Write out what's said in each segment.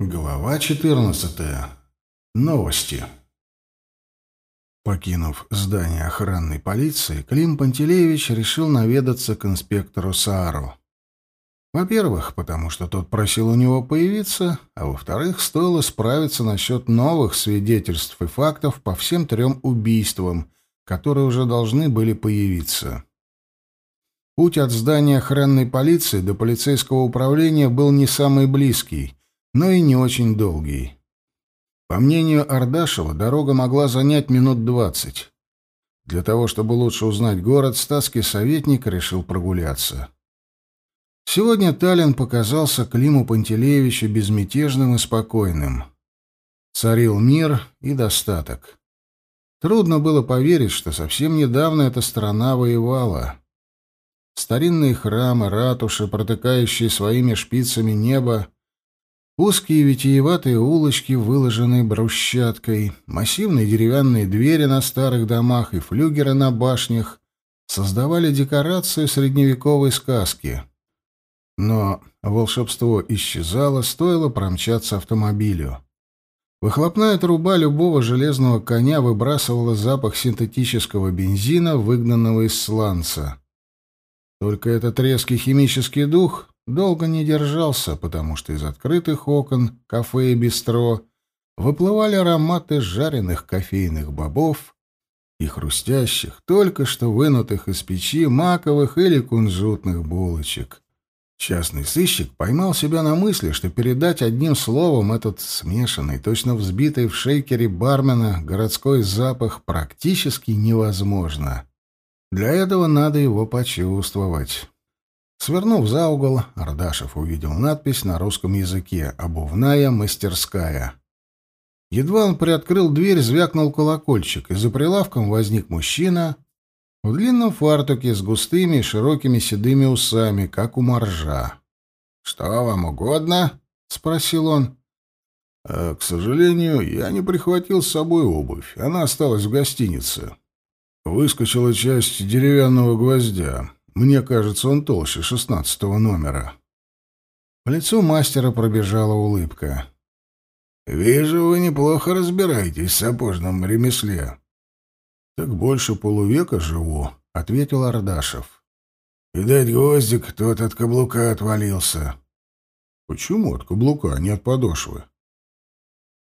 Глава 14. Новости. Покинув здание охранной полиции, Клим Пантелеевич решил наведаться к инспектору Саару. Во-первых, потому что тот просил у него появиться, а во-вторых, стоило справиться насчет новых свидетельств и фактов по всем трем убийствам, которые уже должны были появиться. Путь от здания охранной полиции до полицейского управления был не самый близкий — но и не очень долгий. По мнению Ардашева, дорога могла занять минут двадцать. Для того, чтобы лучше узнать город, статский советник решил прогуляться. Сегодня Таллин показался Климу Пантелеевичу безмятежным и спокойным. Царил мир и достаток. Трудно было поверить, что совсем недавно эта страна воевала. Старинные храмы, ратуши, протыкающие своими шпицами небо, Узкие витиеватые улочки, выложенные брусчаткой, массивные деревянные двери на старых домах и флюгеры на башнях создавали декорацию средневековой сказки. Но волшебство исчезало, стоило промчаться автомобилю. Выхлопная труба любого железного коня выбрасывала запах синтетического бензина, выгнанного из сланца. Только этот резкий химический дух долго не держался, потому что из открытых окон кафе и бистро выплывали ароматы жареных кофейных бобов и хрустящих, только что вынутых из печи маковых или кунжутных булочек. Частный сыщик поймал себя на мысли, что передать одним словом этот смешанный, точно взбитый в шейкере бармена городской запах практически невозможно. Для этого надо его почувствовать. Свернув за угол, Ардашев увидел надпись на русском языке «Обувная мастерская». Едва он приоткрыл дверь, звякнул колокольчик, и за прилавком возник мужчина в длинном фартуке с густыми и широкими седыми усами, как у моржа. «Что вам угодно?» — спросил он. «Э, «К сожалению, я не прихватил с собой обувь. Она осталась в гостинице. Выскочила часть деревянного гвоздя. Мне кажется, он толще шестнадцатого номера. По лицу мастера пробежала улыбка. «Вижу, вы неплохо разбираетесь в сапожном ремесле». «Так больше полувека живу», — ответил Ардашев. «Видать, гвоздик тот от каблука отвалился». «Почему от каблука, а не от подошвы?»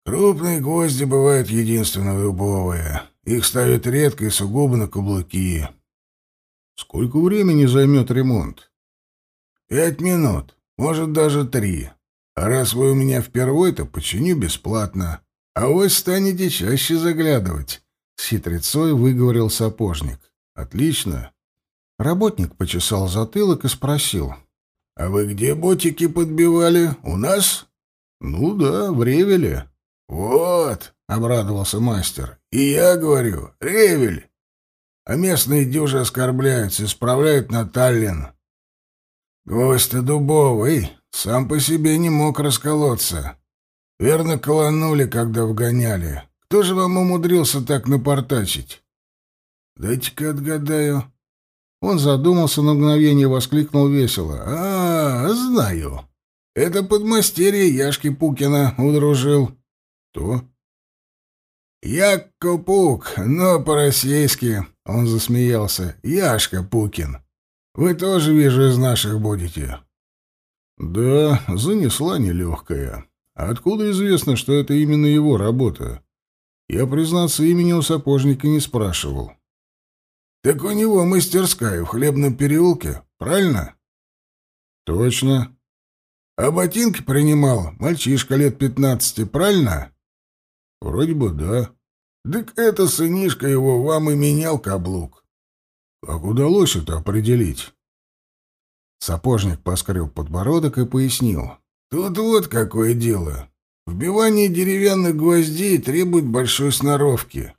«Крупные гвозди бывают единственно выбовые. Их ставят редко и сугубо на каблуки. Сколько времени займет ремонт? Пять минут, может, даже три. А раз вы у меня впервые, то починю бесплатно. А вы станете чаще заглядывать. С хитрецой выговорил сапожник. Отлично. Работник почесал затылок и спросил. «А вы где ботики подбивали? У нас?» «Ну да, в Ревеле». «Вот», — обрадовался мастер. «И я говорю, Ревель. А местные дюжи оскорбляются, исправляют на Таллин. Гвоздь-то дубовый, сам по себе не мог расколоться. Верно колонули, когда вгоняли. Кто же вам умудрился так напортачить? Дайте-ка отгадаю. Он задумался на мгновение и воскликнул весело. «А, знаю. Это подмастерье Яшки Пукина удружил». «Кто?» «Якко Пук, но по-российски. Он засмеялся. «Яшка Пукин, вы тоже, вижу, из наших будете?» «Да, занесла нелегкая. откуда известно, что это именно его работа? Я, признаться, имени у сапожника не спрашивал». «Так у него мастерская в Хлебном переулке, правильно?» «Точно». «А ботинки принимал мальчишка лет пятнадцати, правильно?» «Вроде бы да». Так это сынишка его вам и менял каблук. Как удалось это определить? Сапожник поскреб подбородок и пояснил. Тут вот какое дело. Вбивание деревянных гвоздей требует большой сноровки.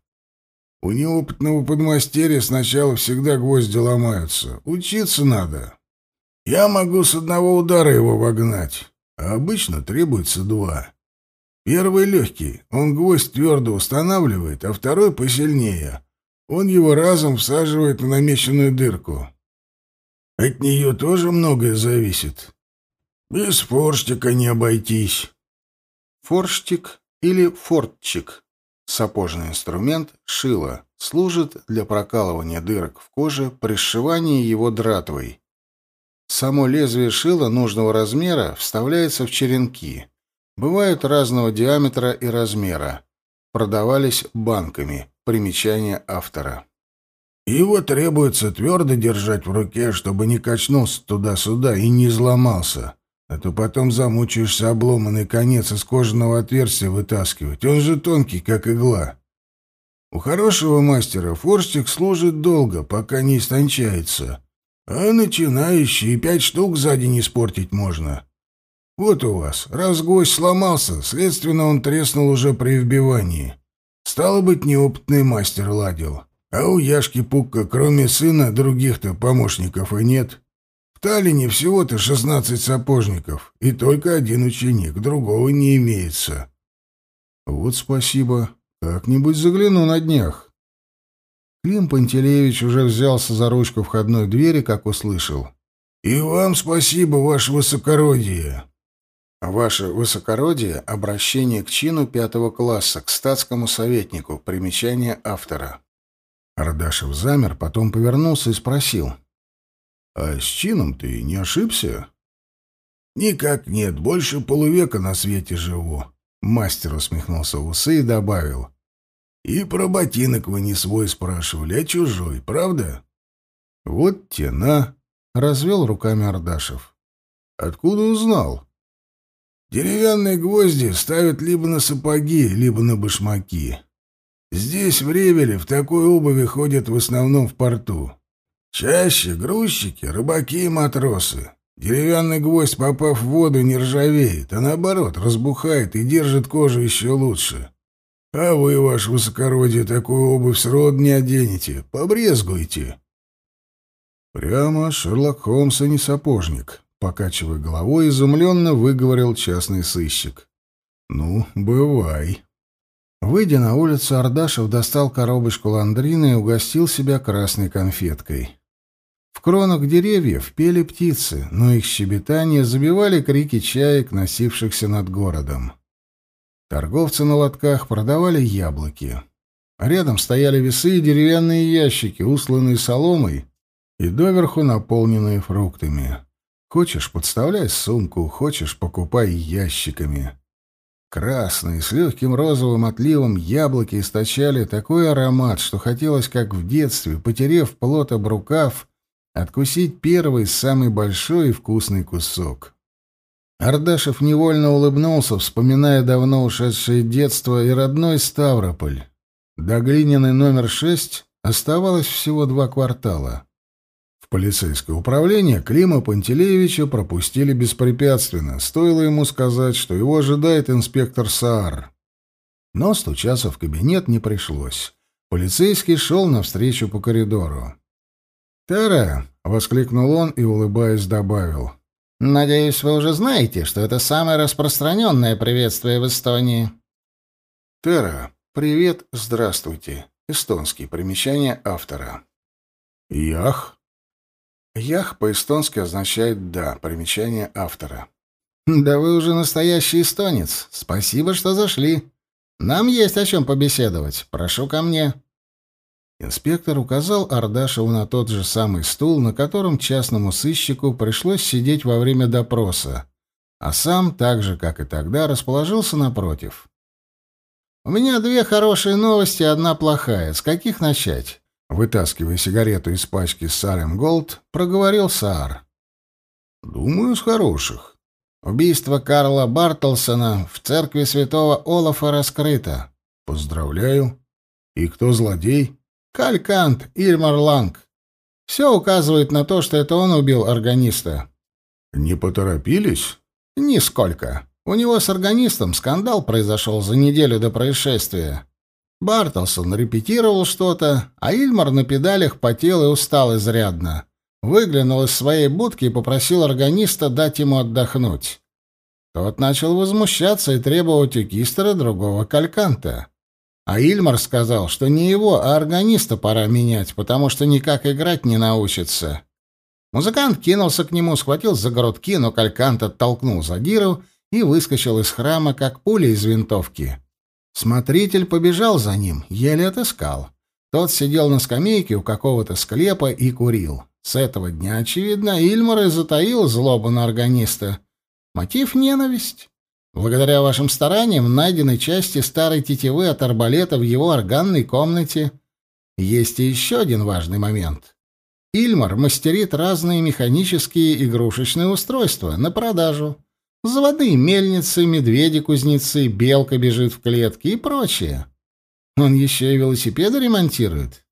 У неопытного подмастерья сначала всегда гвозди ломаются. Учиться надо. Я могу с одного удара его вогнать, а обычно требуется два. Первый легкий, он гвоздь твердо устанавливает, а второй посильнее. Он его разом всаживает в намеченную дырку. От нее тоже многое зависит. Без форштика не обойтись. Форштик или фортчик. Сапожный инструмент, шило, служит для прокалывания дырок в коже при сшивании его дратвой. Само лезвие шила нужного размера вставляется в черенки. Бывают разного диаметра и размера. Продавались банками. Примечание автора. Его требуется твердо держать в руке, чтобы не качнулся туда-сюда и не изломался. А то потом замучаешься обломанный конец из кожаного отверстия вытаскивать. Он же тонкий, как игла. У хорошего мастера форстик служит долго, пока не истончается. А начинающий пять штук сзади не испортить можно. Вот у вас. Раз гость сломался, следственно, он треснул уже при вбивании. Стало быть, неопытный мастер ладил. А у Яшки Пукка, кроме сына, других-то помощников и нет. В Таллине всего-то шестнадцать сапожников, и только один ученик, другого не имеется. Вот спасибо. Как-нибудь загляну на днях. Клим Пантелеевич уже взялся за ручку входной двери, как услышал. «И вам спасибо, ваше высокородие!» Ваше высокородие — обращение к чину пятого класса, к статскому советнику, примечание автора. Ардашев замер, потом повернулся и спросил. «А с чином ты не ошибся?» «Никак нет, больше полувека на свете живу», — мастер усмехнулся в усы и добавил. «И про ботинок вы не свой спрашивали, а чужой, правда?» «Вот тена», — развел руками Ардашев. «Откуда узнал?» Деревянные гвозди ставят либо на сапоги, либо на башмаки. Здесь, в Ревеле, в такой обуви ходят в основном в порту. Чаще грузчики, рыбаки и матросы. Деревянный гвоздь, попав в воду, не ржавеет, а наоборот, разбухает и держит кожу еще лучше. А вы, ваше высокородие, такую обувь срод не оденете. Побрезгуйте. Прямо Шерлок Холмс, а не сапожник. Покачивая головой, изумленно выговорил частный сыщик. «Ну, бывай». Выйдя на улицу, Ардашев достал коробочку ландрины и угостил себя красной конфеткой. В кронах деревьев пели птицы, но их щебетание забивали крики чаек, носившихся над городом. Торговцы на лотках продавали яблоки. Рядом стояли весы и деревянные ящики, усланные соломой и доверху наполненные фруктами. Хочешь, подставляй сумку, хочешь, покупай ящиками. Красные, с легким розовым отливом яблоки источали такой аромат, что хотелось, как в детстве, потерев плот об рукав, откусить первый, самый большой и вкусный кусок. Ардашев невольно улыбнулся, вспоминая давно ушедшее детство и родной Ставрополь. До глиняной номер шесть оставалось всего два квартала полицейское управление Клима Пантелеевича пропустили беспрепятственно, стоило ему сказать, что его ожидает инспектор Саар. Но стучаться в кабинет не пришлось. Полицейский шел навстречу по коридору. «Тера!» — воскликнул он и, улыбаясь, добавил. «Надеюсь, вы уже знаете, что это самое распространенное приветствие в Эстонии». «Тера, привет, здравствуйте». Эстонский. Примечание автора. «Ях», Ях по-эстонски означает «да», примечание автора. «Да вы уже настоящий эстонец. Спасибо, что зашли. Нам есть о чем побеседовать. Прошу ко мне». Инспектор указал Ардашеву на тот же самый стул, на котором частному сыщику пришлось сидеть во время допроса, а сам, так же, как и тогда, расположился напротив. «У меня две хорошие новости одна плохая. С каких начать?» Вытаскивая сигарету из пачки Салем Голд, проговорил Саар. «Думаю, с хороших. Убийство Карла Бартлсона в церкви святого Олафа раскрыто. Поздравляю. И кто злодей? Калькант Ильмар Ланг. Все указывает на то, что это он убил органиста». «Не поторопились?» «Нисколько. У него с органистом скандал произошел за неделю до происшествия. Бартлсон репетировал что-то, а Ильмар на педалях потел и устал изрядно. Выглянул из своей будки и попросил органиста дать ему отдохнуть. Тот начал возмущаться и требовать у Кистера другого кальканта. А Ильмар сказал, что не его, а органиста пора менять, потому что никак играть не научится. Музыкант кинулся к нему, схватил за грудки, но калькант оттолкнул задиру и выскочил из храма, как пуля из винтовки. Смотритель побежал за ним, еле отыскал. Тот сидел на скамейке у какого-то склепа и курил. С этого дня, очевидно, Ильмар и затаил злобу на органиста. Мотив — ненависть. Благодаря вашим стараниям найдены части старой тетивы от арбалета в его органной комнате. Есть и еще один важный момент. Ильмар мастерит разные механические игрушечные устройства на продажу. Заводные мельницы, медведи-кузнецы, белка бежит в клетке и прочее. Он еще и велосипеды ремонтирует.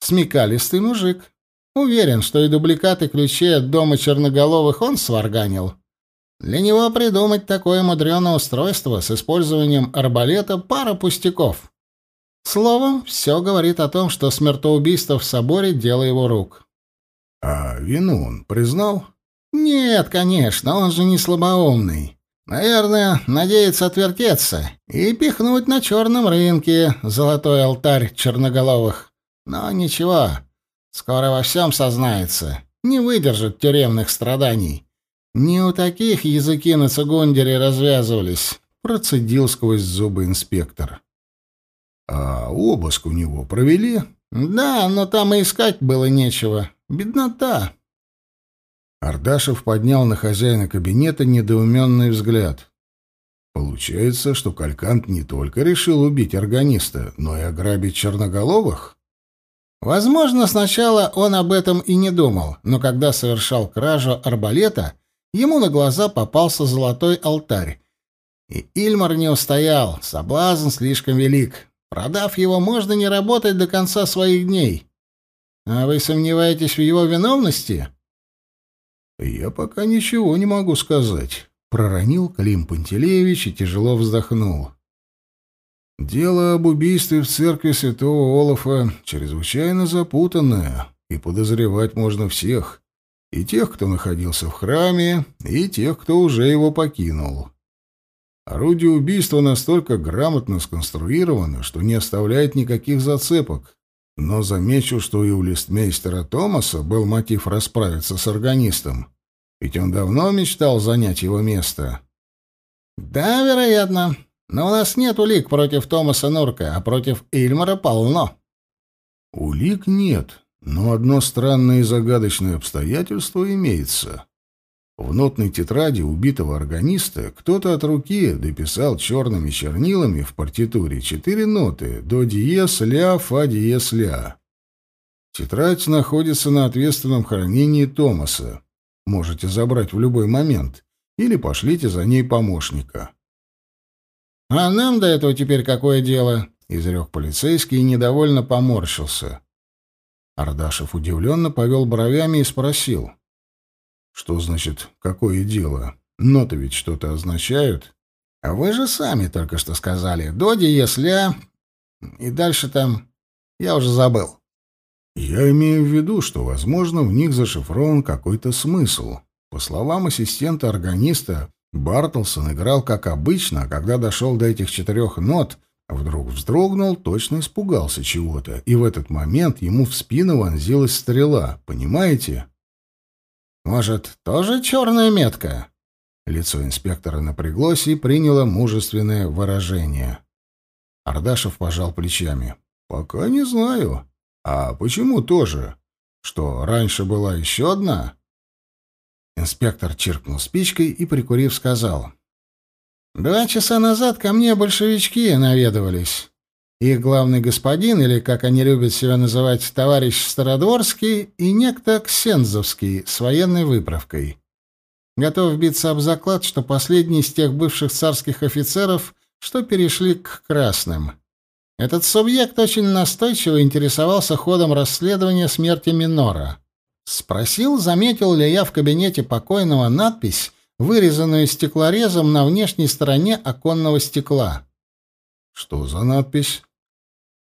Смекалистый мужик. Уверен, что и дубликаты ключей от дома черноголовых он сварганил. Для него придумать такое мудреное устройство с использованием арбалета — пара пустяков. Словом, все говорит о том, что смертоубийство в соборе — дело его рук. — А вину он признал? — Нет, конечно, он же не слабоумный. Наверное, надеется отвертеться и пихнуть на черном рынке золотой алтарь черноголовых. Но ничего, скоро во всем сознается, не выдержит тюремных страданий. Не у таких языки на Цугундере развязывались, процедил сквозь зубы инспектор. А обыск у него провели? Да, но там и искать было нечего. Беднота. Ардашев поднял на хозяина кабинета недоуменный взгляд. Получается, что Калькант не только решил убить органиста, но и ограбить черноголовых? Возможно, сначала он об этом и не думал, но когда совершал кражу арбалета, Ему на глаза попался золотой алтарь. И Ильмар не устоял, соблазн слишком велик. Продав его, можно не работать до конца своих дней. А вы сомневаетесь в его виновности? Я пока ничего не могу сказать, проронил Клим Пантелеевич и тяжело вздохнул. Дело об убийстве в церкви святого Олафа чрезвычайно запутанное, и подозревать можно всех. И тех, кто находился в храме, и тех, кто уже его покинул. Орудие убийства настолько грамотно сконструировано, что не оставляет никаких зацепок. Но замечу, что и у листмейстера Томаса был мотив расправиться с органистом. Ведь он давно мечтал занять его место. «Да, вероятно. Но у нас нет улик против Томаса Нурка, а против Ильмара полно». «Улик нет, но одно странное и загадочное обстоятельство имеется. В нотной тетради убитого органиста кто-то от руки дописал черными чернилами в партитуре четыре ноты до диез, ля, фа, диез, ля. Тетрадь находится на ответственном хранении Томаса. Можете забрать в любой момент или пошлите за ней помощника. «А нам до этого теперь какое дело?» — изрек полицейский и недовольно поморщился. Ардашев удивленно повел бровями и спросил. «Что значит, какое дело? Ноты ведь что-то означают?» «А вы же сами только что сказали. Доди, если... И дальше там... Я уже забыл». «Я имею в виду, что, возможно, в них зашифрован какой-то смысл. По словам ассистента-органиста, Бартлсон играл как обычно, а когда дошел до этих четырех нот, Вдруг вздрогнул, точно испугался чего-то, и в этот момент ему в спину вонзилась стрела, понимаете? «Может, тоже черная метка?» Лицо инспектора напряглось и приняло мужественное выражение. Ардашев пожал плечами. «Пока не знаю. А почему тоже? Что, раньше была еще одна?» Инспектор чиркнул спичкой и, прикурив, сказал. Два часа назад ко мне большевички наведывались. Их главный господин, или, как они любят себя называть, товарищ Стародворский, и некто Ксензовский с военной выправкой. Готов биться об заклад, что последний из тех бывших царских офицеров, что перешли к красным. Этот субъект очень настойчиво интересовался ходом расследования смерти Минора. Спросил, заметил ли я в кабинете покойного надпись вырезанную стеклорезом на внешней стороне оконного стекла. «Что за надпись?»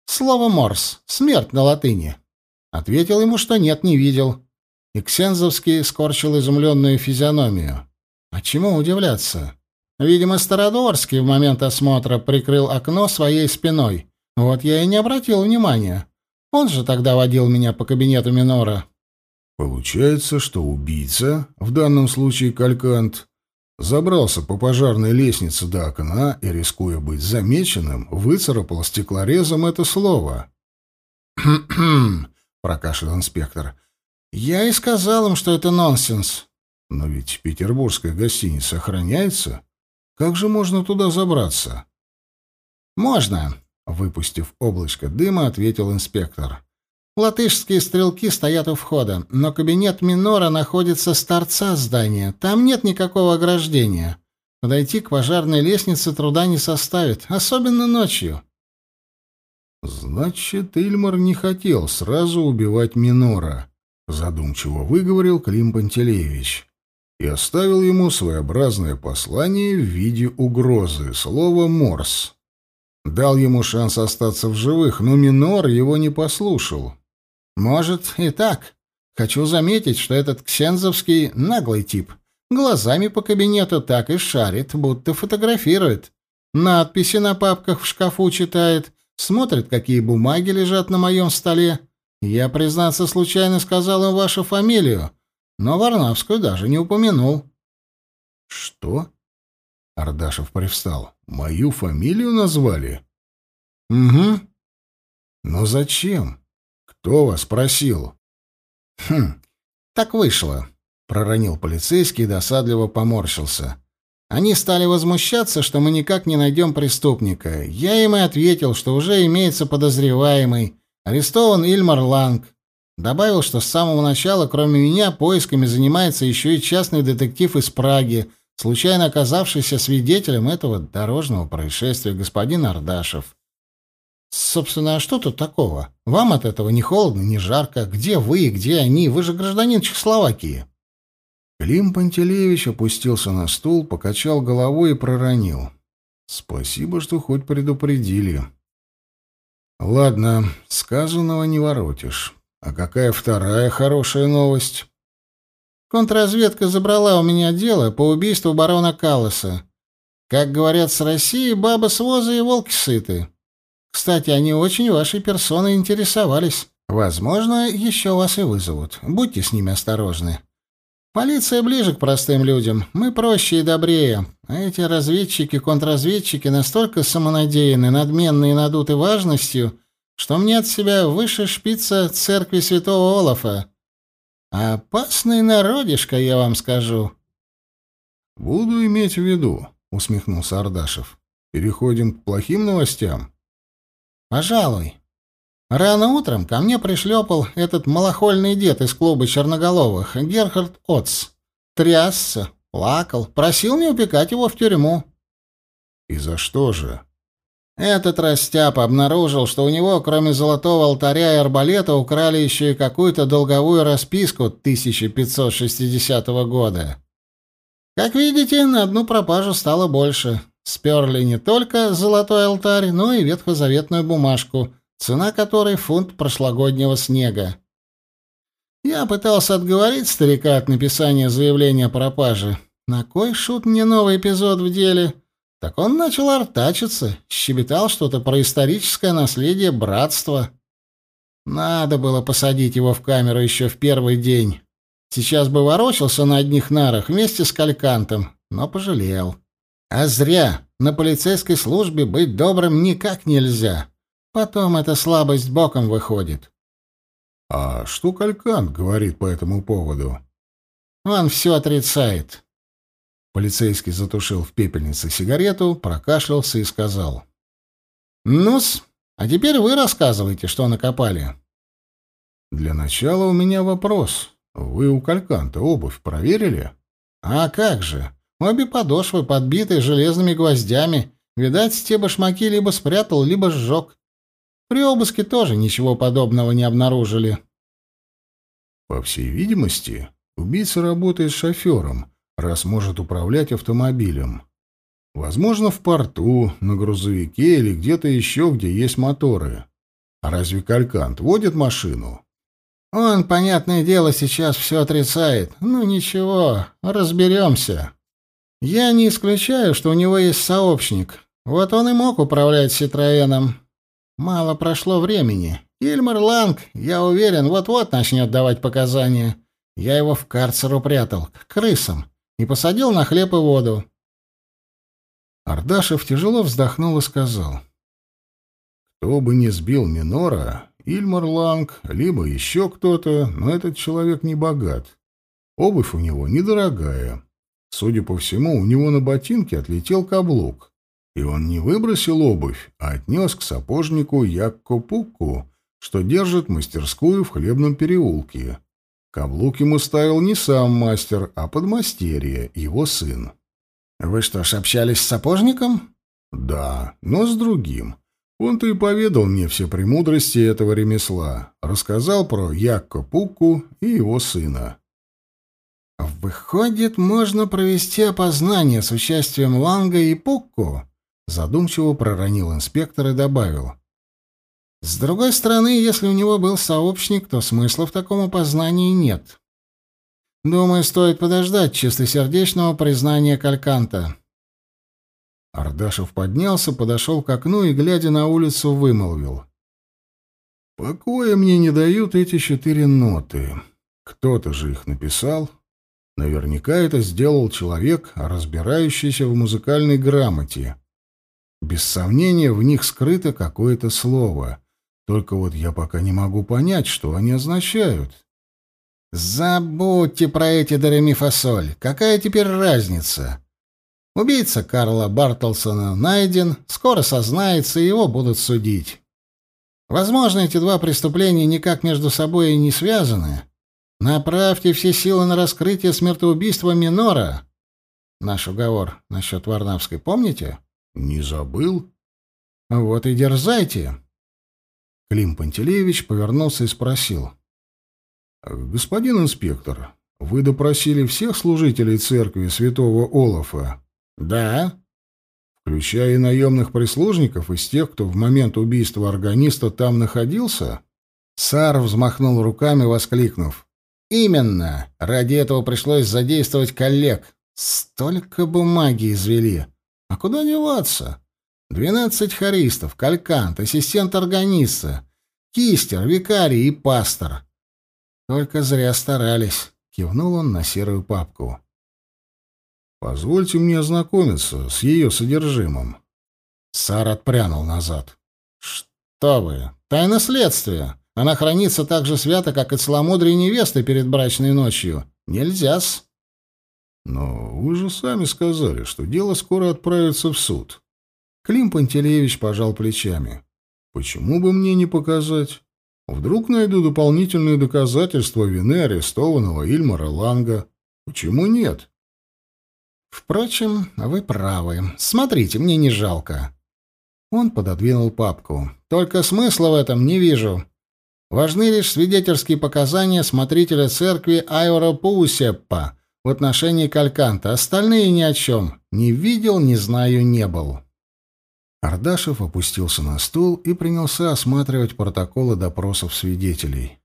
«Слово «морс». Смерть на латыни». Ответил ему, что нет, не видел. И Ксензовский скорчил изумленную физиономию. А чему удивляться? Видимо, Стародворский в момент осмотра прикрыл окно своей спиной. Вот я и не обратил внимания. Он же тогда водил меня по кабинету Минора. Получается, что убийца, в данном случае Калькант, Забрался по пожарной лестнице до окна и, рискуя быть замеченным, выцарапал стеклорезом это слово. «Хм-хм», — прокашлял инспектор. «Я и сказал им, что это нонсенс». «Но ведь петербургская гостиница охраняется. Как же можно туда забраться?» «Можно», — выпустив облачко дыма, ответил инспектор. Латышские стрелки стоят у входа, но кабинет Минора находится с торца здания. Там нет никакого ограждения. Подойти к пожарной лестнице труда не составит, особенно ночью. Значит, Ильмар не хотел сразу убивать Минора, задумчиво выговорил Клим Пантелеевич и оставил ему своеобразное послание в виде угрозы, слово «морс». Дал ему шанс остаться в живых, но Минор его не послушал. Может, и так. Хочу заметить, что этот ксензовский наглый тип. Глазами по кабинету так и шарит, будто фотографирует. Надписи на папках в шкафу читает, смотрит, какие бумаги лежат на моем столе. Я, признаться, случайно сказал им вашу фамилию, но Варнавскую даже не упомянул. Что? Ардашев привстал. Мою фамилию назвали? Угу. Но зачем? «Кто вас просил?» «Хм, так вышло», — проронил полицейский и досадливо поморщился. «Они стали возмущаться, что мы никак не найдем преступника. Я им и ответил, что уже имеется подозреваемый. Арестован Ильмар Ланг. Добавил, что с самого начала, кроме меня, поисками занимается еще и частный детектив из Праги, случайно оказавшийся свидетелем этого дорожного происшествия, господин Ардашев. Собственно, а что тут такого? Вам от этого не холодно, не жарко. Где вы, где они? Вы же гражданин Чехословакии. Клим Пантелеевич опустился на стул, покачал головой и проронил. Спасибо, что хоть предупредили. Ладно, сказанного не воротишь. А какая вторая хорошая новость? Контрразведка забрала у меня дело по убийству барона Калласа. Как говорят с России, баба с воза и волки сыты. Кстати, они очень вашей персоной интересовались. Возможно, еще вас и вызовут. Будьте с ними осторожны. Полиция ближе к простым людям. Мы проще и добрее. А эти разведчики-контрразведчики настолько самонадеянны, надменны и надуты важностью, что мне от себя выше шпица церкви святого Олафа. Опасный народишко, я вам скажу. Буду иметь в виду, усмехнулся Ардашев. Переходим к плохим новостям. Пожалуй. Рано утром ко мне пришлепал этот малохольный дед из клуба черноголовых, Герхард Отц. Трясся, плакал, просил не упекать его в тюрьму. И за что же? Этот растяп обнаружил, что у него, кроме золотого алтаря и арбалета, украли еще и какую-то долговую расписку 1560 года. Как видите, на одну пропажу стало больше. Сперли не только золотой алтарь, но и ветхозаветную бумажку, цена которой фунт прошлогоднего снега. Я пытался отговорить старика от написания заявления о пропаже. На кой шут мне новый эпизод в деле? Так он начал артачиться, щебетал что-то про историческое наследие братства. Надо было посадить его в камеру еще в первый день. Сейчас бы ворочался на одних нарах вместе с калькантом, но пожалел. А зря. На полицейской службе быть добрым никак нельзя. Потом эта слабость боком выходит. А что Калькант говорит по этому поводу? Он все отрицает. Полицейский затушил в пепельнице сигарету, прокашлялся и сказал. «Ну-с, а теперь вы рассказывайте, что накопали». «Для начала у меня вопрос. Вы у Кальканта обувь проверили?» «А как же? Обе подошвы подбиты железными гвоздями. Видать, те башмаки либо спрятал, либо сжег. При обыске тоже ничего подобного не обнаружили. По всей видимости, убийца работает шофером, раз может управлять автомобилем. Возможно, в порту, на грузовике или где-то еще, где есть моторы. А разве Калькант водит машину? Он, понятное дело, сейчас все отрицает. Ну ничего, разберемся. Я не исключаю, что у него есть сообщник. Вот он и мог управлять Ситроеном. Мало прошло времени. Ильмар Ланг, я уверен, вот-вот начнет давать показания. Я его в карцер упрятал, к крысам. и посадил на хлеб и воду. Ардашев тяжело вздохнул и сказал. «Кто бы ни сбил Минора, Ильмар Ланг, либо еще кто-то, но этот человек не богат. Обувь у него недорогая. Судя по всему, у него на ботинке отлетел каблук. И он не выбросил обувь, а отнес к сапожнику Якко-Пукку, что держит мастерскую в хлебном переулке. Каблук ему ставил не сам мастер, а подмастерье, его сын. «Вы что ж, общались с сапожником?» «Да, но с другим. Он-то и поведал мне все премудрости этого ремесла, рассказал про Якко Пукку и его сына». «Выходит, можно провести опознание с участием Ланга и Пукку?» Задумчиво проронил инспектор и добавил. «С другой стороны, если у него был сообщник, то смысла в таком опознании нет. Думаю, стоит подождать чистосердечного признания Кальканта». Ардашев поднялся, подошел к окну и, глядя на улицу, вымолвил. «Покоя мне не дают эти четыре ноты. Кто-то же их написал. Наверняка это сделал человек, разбирающийся в музыкальной грамоте. Без сомнения, в них скрыто какое-то слово. Только вот я пока не могу понять, что они означают». «Забудьте про эти доремифасоль. Какая теперь разница?» Убийца Карла Бартлсона найден, скоро сознается, и его будут судить. Возможно, эти два преступления никак между собой и не связаны. Направьте все силы на раскрытие смертоубийства Минора. Наш уговор насчет Варнавской помните? Не забыл. Вот и дерзайте. Клим Пантелеевич повернулся и спросил. «Господин инспектор, вы допросили всех служителей церкви святого Олафа?» Да. Включая и наемных прислужников из тех, кто в момент убийства органиста там находился? Сар взмахнул руками, воскликнув. Именно. Ради этого пришлось задействовать коллег. Столько бумаги извели. А куда деваться? Двенадцать хористов, калькант, ассистент органиста, кистер, викарий и пастор. Только зря старались. Кивнул он на серую папку. Позвольте мне ознакомиться с ее содержимым. Сар отпрянул назад. Что вы? Тайна следствия. Она хранится так же свято, как и целомудрие невесты перед брачной ночью. Нельзя-с. Но вы же сами сказали, что дело скоро отправится в суд. Клим Пантелеевич пожал плечами. Почему бы мне не показать? Вдруг найду дополнительные доказательства вины арестованного Ильмара Ланга. Почему нет? Впрочем, вы правы. Смотрите, мне не жалко. Он пододвинул папку. Только смысла в этом не вижу. Важны лишь свидетельские показания смотрителя церкви Айора Паусеппа в отношении Кальканта. Остальные ни о чем. Не видел, не знаю, не был. Ардашев опустился на стул и принялся осматривать протоколы допросов свидетелей.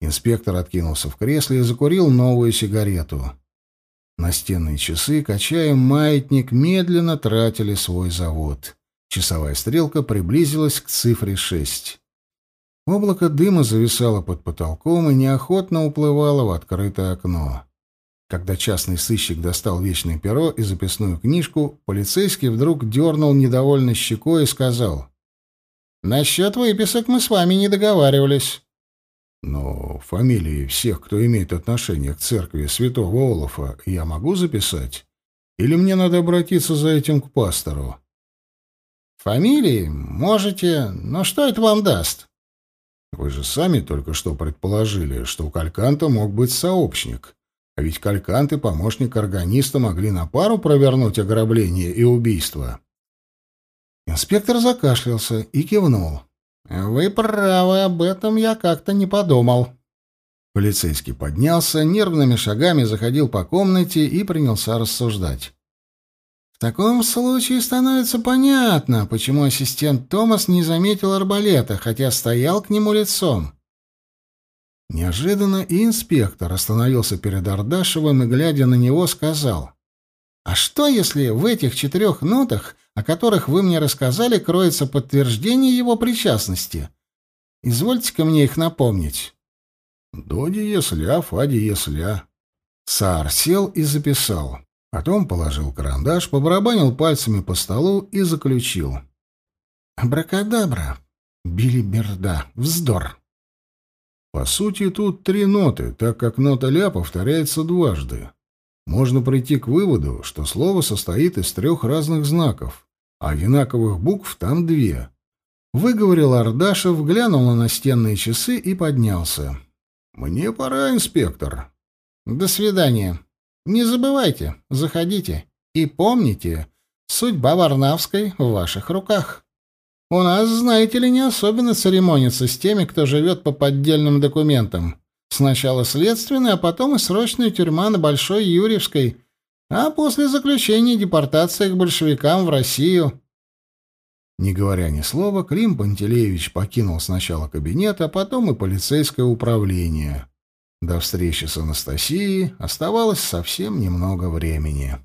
Инспектор откинулся в кресле и закурил новую сигарету. Настенные часы, качая маятник, медленно тратили свой завод. Часовая стрелка приблизилась к цифре шесть. Облако дыма зависало под потолком и неохотно уплывало в открытое окно. Когда частный сыщик достал вечное перо и записную книжку, полицейский вдруг дернул недовольно щекой и сказал. «Насчет выписок мы с вами не договаривались». Но фамилии всех, кто имеет отношение к церкви святого Олафа, я могу записать? Или мне надо обратиться за этим к пастору? Фамилии можете, но что это вам даст? Вы же сами только что предположили, что у Кальканта мог быть сообщник. А ведь Калькант и помощник органиста могли на пару провернуть ограбление и убийство. Инспектор закашлялся и кивнул. «Вы правы, об этом я как-то не подумал». Полицейский поднялся, нервными шагами заходил по комнате и принялся рассуждать. В таком случае становится понятно, почему ассистент Томас не заметил арбалета, хотя стоял к нему лицом. Неожиданно и инспектор остановился перед Ардашевым и, глядя на него, сказал, «А что, если в этих четырех нотах о которых вы мне рассказали, кроется подтверждение его причастности. Извольте-ка мне их напомнить. До диез ля, фа диез ля. Саар сел и записал. Потом положил карандаш, побарабанил пальцами по столу и заключил. «Абракадабра! Билиберда! Вздор!» По сути, тут три ноты, так как нота «ля» повторяется дважды. Можно прийти к выводу, что слово состоит из трех разных знаков, а одинаковых букв там две. Выговорил Ардашев, глянул на настенные часы и поднялся. «Мне пора, инспектор». «До свидания. Не забывайте, заходите. И помните, судьба Варнавской в ваших руках. У нас, знаете ли, не особенно церемонится с теми, кто живет по поддельным документам. Сначала следственная, а потом и срочная тюрьма на Большой Юрьевской, а после заключения депортация к большевикам в Россию». Не говоря ни слова, Клим Пантелеевич покинул сначала кабинет, а потом и полицейское управление. До встречи с Анастасией оставалось совсем немного времени.